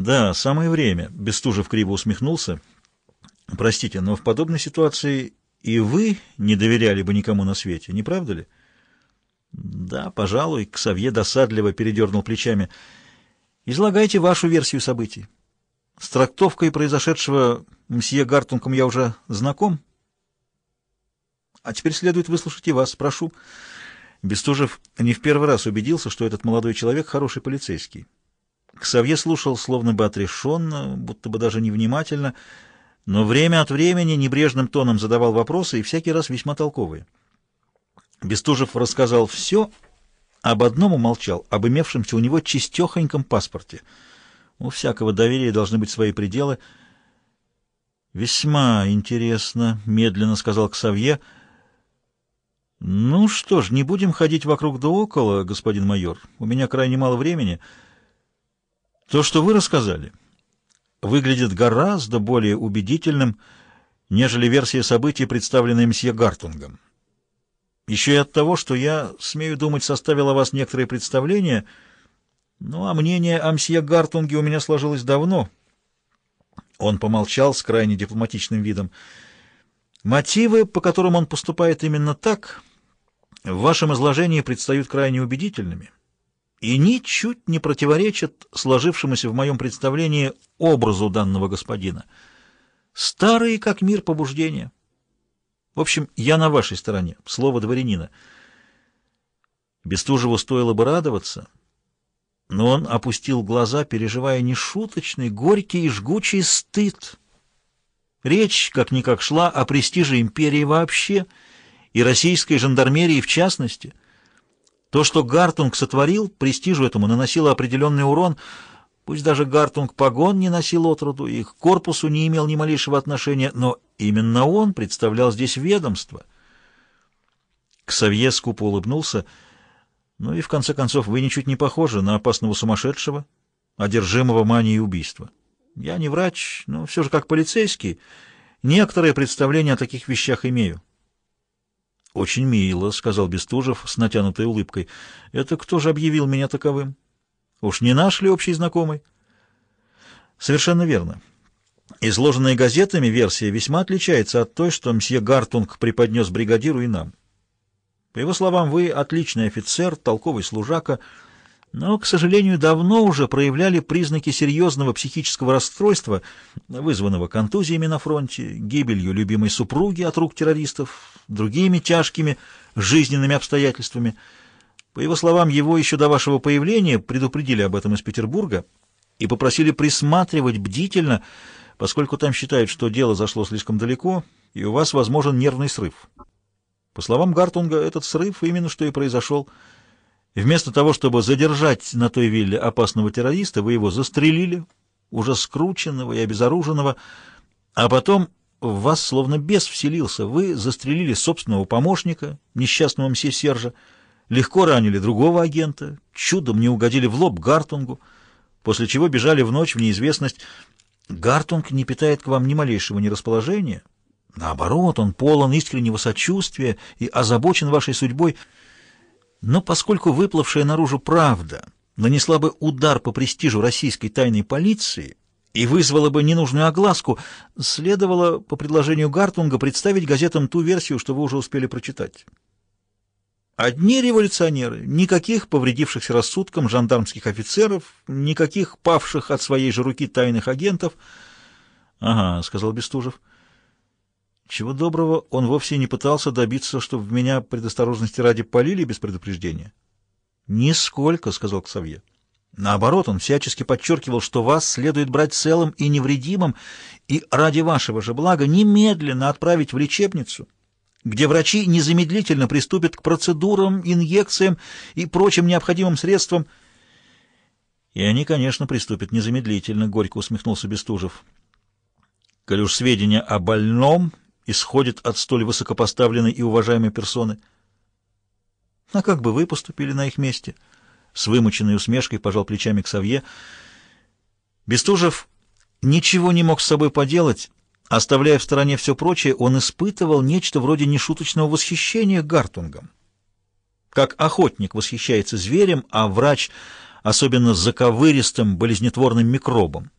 Да, самое время. Бестужев криво усмехнулся. Простите, но в подобной ситуации и вы не доверяли бы никому на свете, не правда ли? Да, пожалуй, Ксавье досадливо передернул плечами. Излагайте вашу версию событий. С трактовкой произошедшего мсье Гартунгом я уже знаком. А теперь следует выслушать и вас, прошу. Бестужев не в первый раз убедился, что этот молодой человек хороший полицейский. Ксавье слушал словно бы отрешенно, будто бы даже невнимательно, но время от времени небрежным тоном задавал вопросы и всякий раз весьма толковые. Бестужев рассказал все, об одном умолчал, об имевшемся у него чистехоньком паспорте. У всякого доверия должны быть свои пределы. «Весьма интересно», — медленно сказал Ксавье. «Ну что ж, не будем ходить вокруг да около, господин майор. У меня крайне мало времени». То, что вы рассказали, выглядит гораздо более убедительным, нежели версия событий, представленная мсье Гартунгом. Еще и от того, что я, смею думать, составил о вас некоторые представления, ну, а мнение о мсье Гартунге у меня сложилось давно. Он помолчал с крайне дипломатичным видом. Мотивы, по которым он поступает именно так, в вашем изложении предстают крайне убедительными и ничуть не противоречат сложившемуся в моем представлении образу данного господина. Старые, как мир, побуждения. В общем, я на вашей стороне, слово дворянина. Бестужеву стоило бы радоваться, но он опустил глаза, переживая нешуточный, горький и жгучий стыд. Речь, как-никак, шла о престиже империи вообще и российской жандармерии в частности — то, что Гартунг сотворил, престижу этому наносило определенный урон, пусть даже Гартунг погон не носил отроду, к корпусу не имел ни малейшего отношения, но именно он представлял здесь ведомство. Ксавье скупо улыбнулся. Ну и в конце концов, вы ничуть не похожи на опасного сумасшедшего, одержимого манией убийства. Я не врач, но все же как полицейский некоторое представление о таких вещах имею. «Очень мило», — сказал Бестужев с натянутой улыбкой. «Это кто же объявил меня таковым? Уж не наш ли общий знакомый?» «Совершенно верно. Изложенная газетами версия весьма отличается от той, что мсье Гартунг преподнес бригадиру и нам. По его словам, вы отличный офицер, толковый служака, — но, к сожалению, давно уже проявляли признаки серьезного психического расстройства, вызванного контузиями на фронте, гибелью любимой супруги от рук террористов, другими тяжкими жизненными обстоятельствами. По его словам, его еще до вашего появления предупредили об этом из Петербурга и попросили присматривать бдительно, поскольку там считают, что дело зашло слишком далеко, и у вас возможен нервный срыв. По словам Гартунга, этот срыв именно что и произошел – Вместо того, чтобы задержать на той вилле опасного террориста, вы его застрелили, уже скрученного и обезоруженного, а потом в вас словно бес вселился. Вы застрелили собственного помощника, несчастного мсье Сержа, легко ранили другого агента, чудом не угодили в лоб Гартунгу, после чего бежали в ночь в неизвестность. Гартунг не питает к вам ни малейшего нерасположения. Наоборот, он полон искреннего сочувствия и озабочен вашей судьбой — но поскольку выплывшая наружу правда нанесла бы удар по престижу российской тайной полиции и вызвала бы ненужную огласку, следовало, по предложению Гартунга, представить газетам ту версию, что вы уже успели прочитать. Одни революционеры, никаких повредившихся рассудком жандармских офицеров, никаких павших от своей же руки тайных агентов. — Ага, — сказал Бестужев. Чего доброго, он вовсе не пытался добиться, чтобы в меня предосторожности ради полили без предупреждения. «Нисколько», — сказал Ксавье. Наоборот, он всячески подчеркивал, что вас следует брать целым и невредимым, и ради вашего же блага немедленно отправить в лечебницу, где врачи незамедлительно приступят к процедурам, инъекциям и прочим необходимым средствам. И они, конечно, приступят незамедлительно, — горько усмехнулся Бестужев. Коль уж сведения о больном исходит от столь высокопоставленной и уважаемой персоны. А как бы вы поступили на их месте? С вымученной усмешкой пожал плечами Ксавье. Бестужев ничего не мог с собой поделать. Оставляя в стороне все прочее, он испытывал нечто вроде нешуточного восхищения Гартунгом. Как охотник восхищается зверем, а врач особенно заковыристым болезнетворным микробом.